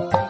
Bye.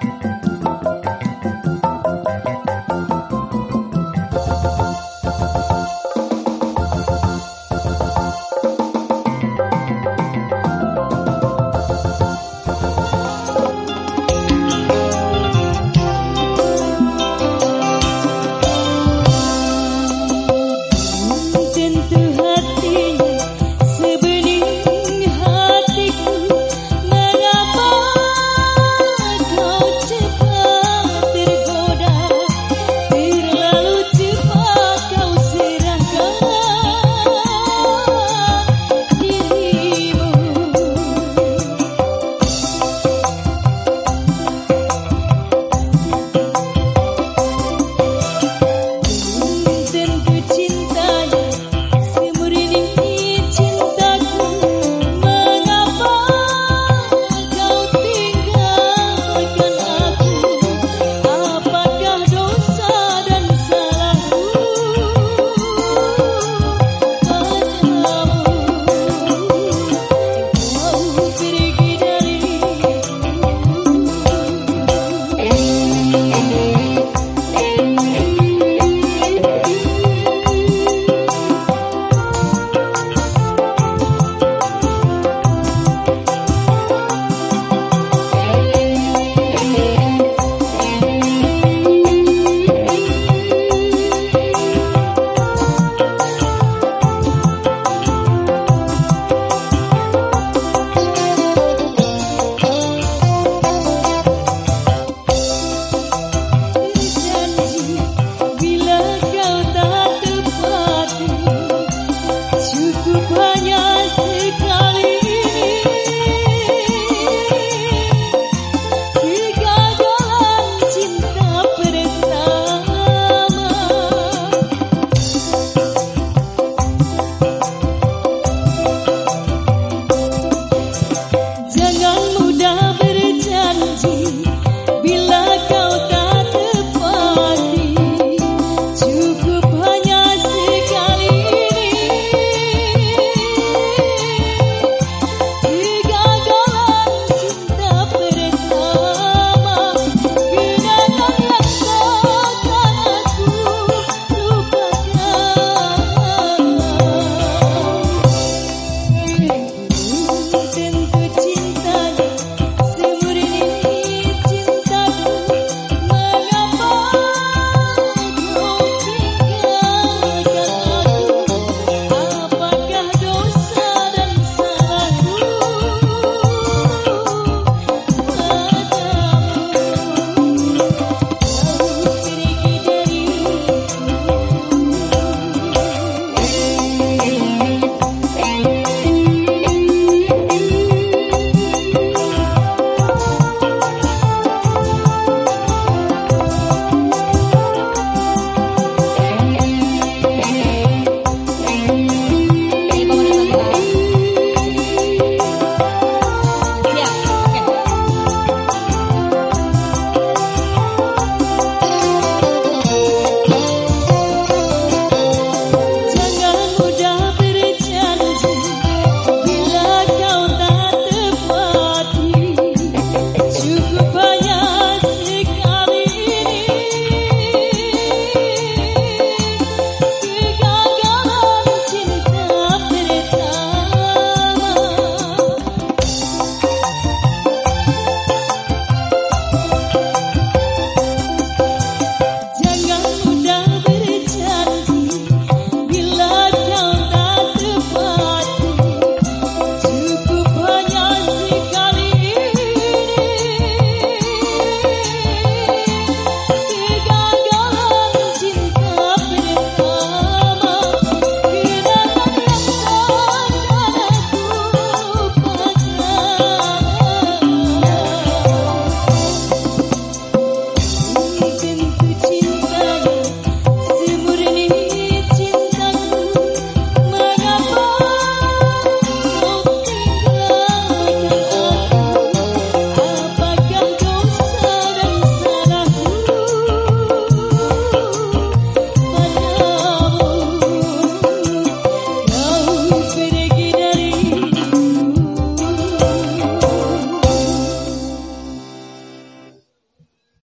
rupanya